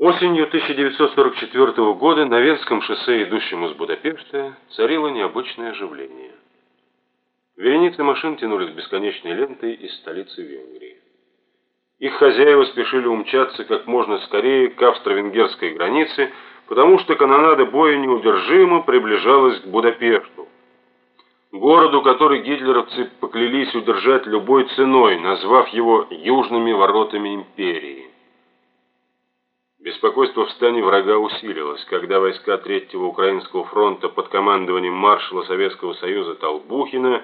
Осенью 1944 года на Венском шоссе, идущем из Будапешта, царило необычное оживление. Вереницы машин тянулись бесконечной лентой из столицы Венгрии. Их хозяева спешили умчаться как можно скорее к австро-венгерской границе, потому что канонада боя неудержимо приближалась к Будапешту, городу, который гитлеровцы поклялись удержать любой ценой, назвав его «южными воротами империи». Беспокойство в стане врага усилилось, когда войска Третьего Украинского фронта под командованием маршала Советского Союза Толбухина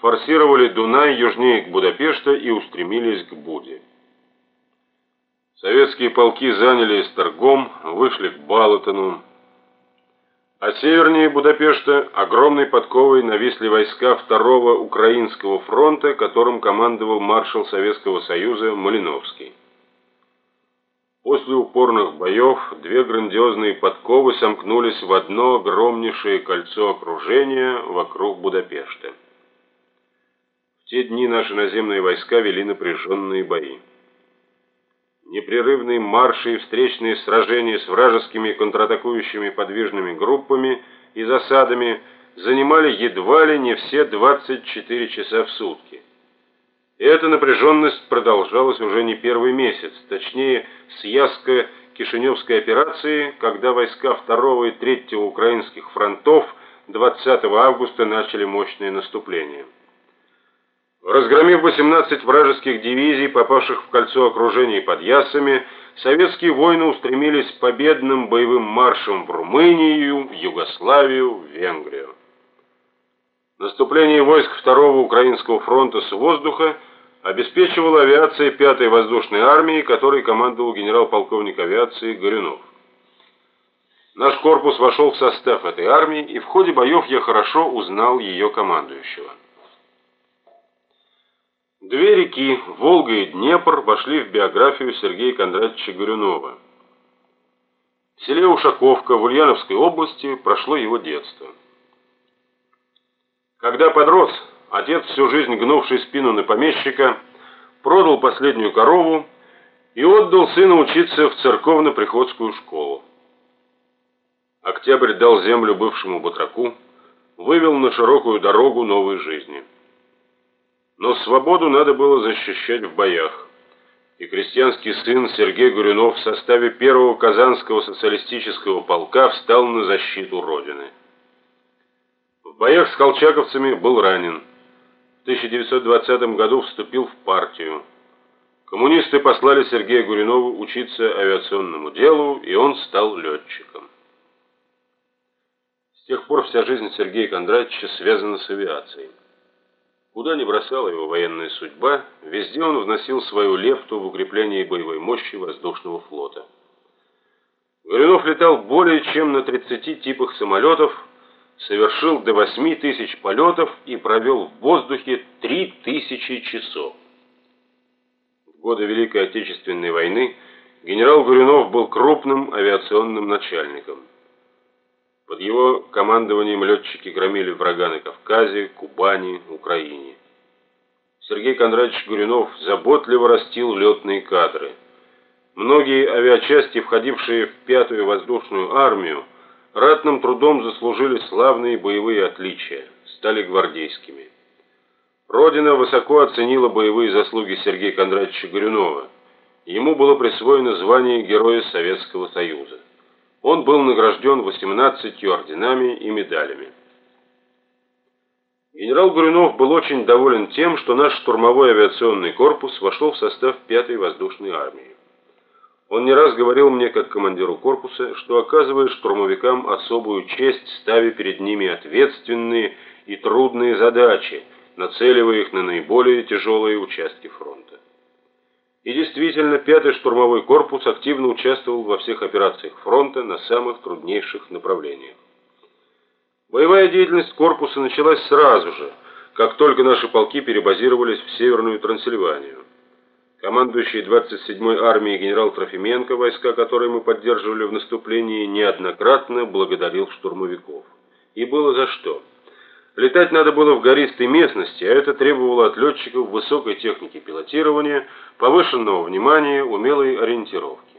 форсировали Дунай южнее к Будапешта и устремились к Буде. Советские полки заняли Эстергом, вышли к Балатону, а севернее Будапешта огромной подковой нависли войска Второго Украинского фронта, которым командовал маршал Советского Союза Малиновский. После упорных боев две грандиозные подковы сомкнулись в одно огромнейшее кольцо окружения вокруг Будапешта. В те дни наши наземные войска вели напряженные бои. Непрерывные марши и встречные сражения с вражескими контратакующими подвижными группами и засадами занимали едва ли не все 24 часа в сутки. Эта напряженность продолжалась уже не первый месяц, точнее, с Яско-Кишиневской операции, когда войска 2 и 3 украинских фронтов 20 августа начали мощное наступление. Разгромив 18 вражеских дивизий, попавших в кольцо окружения под Ясами, советские воины устремились победным боевым маршем в Румынию, в Югославию, в Венгрию. Наступление войск Второго Украинского фронта с воздуха обеспечивала авиация 5-й воздушной армии, которой командовал генерал-полковник авиации Горюнов. Наш корпус вошел в состав этой армии, и в ходе боев я хорошо узнал ее командующего. Две реки, Волга и Днепр, вошли в биографию Сергея Кондратьевича Горюнова. В селе Ушаковка в Ульяновской области прошло его детство. Когда подрос, Отец, всю жизнь гнувший спину на помещика, продал последнюю корову и отдал сына учиться в церковно-приходскую школу. Октябрь дал землю бывшему батраку, вывел на широкую дорогу новой жизни. Но свободу надо было защищать в боях, и крестьянский сын Сергей Гуринов в составе первого Казанского социалистического полка встал на защиту Родины. В боях с колчаковцами был ранен. 1920 году вступил в партию. Коммунисты послали Сергея Гуринова учиться авиационному делу, и он стал летчиком. С тех пор вся жизнь Сергея Кондратьевича связана с авиацией. Куда ни бросала его военная судьба, везде он вносил свою лепту в укрепление боевой мощи воздушного флота. Горюнов летал более чем на 30 типах самолетов, совершил до 8 тысяч полетов и провел в воздухе 3 тысячи часов. В годы Великой Отечественной войны генерал Гуринов был крупным авиационным начальником. Под его командованием летчики громили врага на Кавказе, Кубани, Украине. Сергей Кондратьевич Гуринов заботливо растил летные кадры. Многие авиачасти, входившие в пятую воздушную армию, ратным трудом заслужили славные боевые отличия, стали гвардейскими. Родина высоко оценила боевые заслуги Сергея Кондратьевича Горюнова. Ему было присвоено звание Героя Советского Союза. Он был награжден 18 орденами и медалями. Генерал Горюнов был очень доволен тем, что наш штурмовой авиационный корпус вошел в состав 5-й воздушной армии. Он не раз говорил мне, как командиру корпуса, что оказывает штурмовикам особую честь, ставя перед ними ответственные и трудные задачи, нацеливая их на наиболее тяжелые участки фронта. И действительно, 5-й штурмовой корпус активно участвовал во всех операциях фронта на самых труднейших направлениях. Боевая деятельность корпуса началась сразу же, как только наши полки перебазировались в Северную Трансильванию. Командующий 27-й армией генерал Трофименко, войска которой мы поддерживали в наступлении, неоднократно благодарил штурмовиков. И было за что. Летать надо было в гористой местности, а это требовало от летчиков высокой техники пилотирования, повышенного внимания, умелой ориентировки.